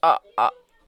啊啊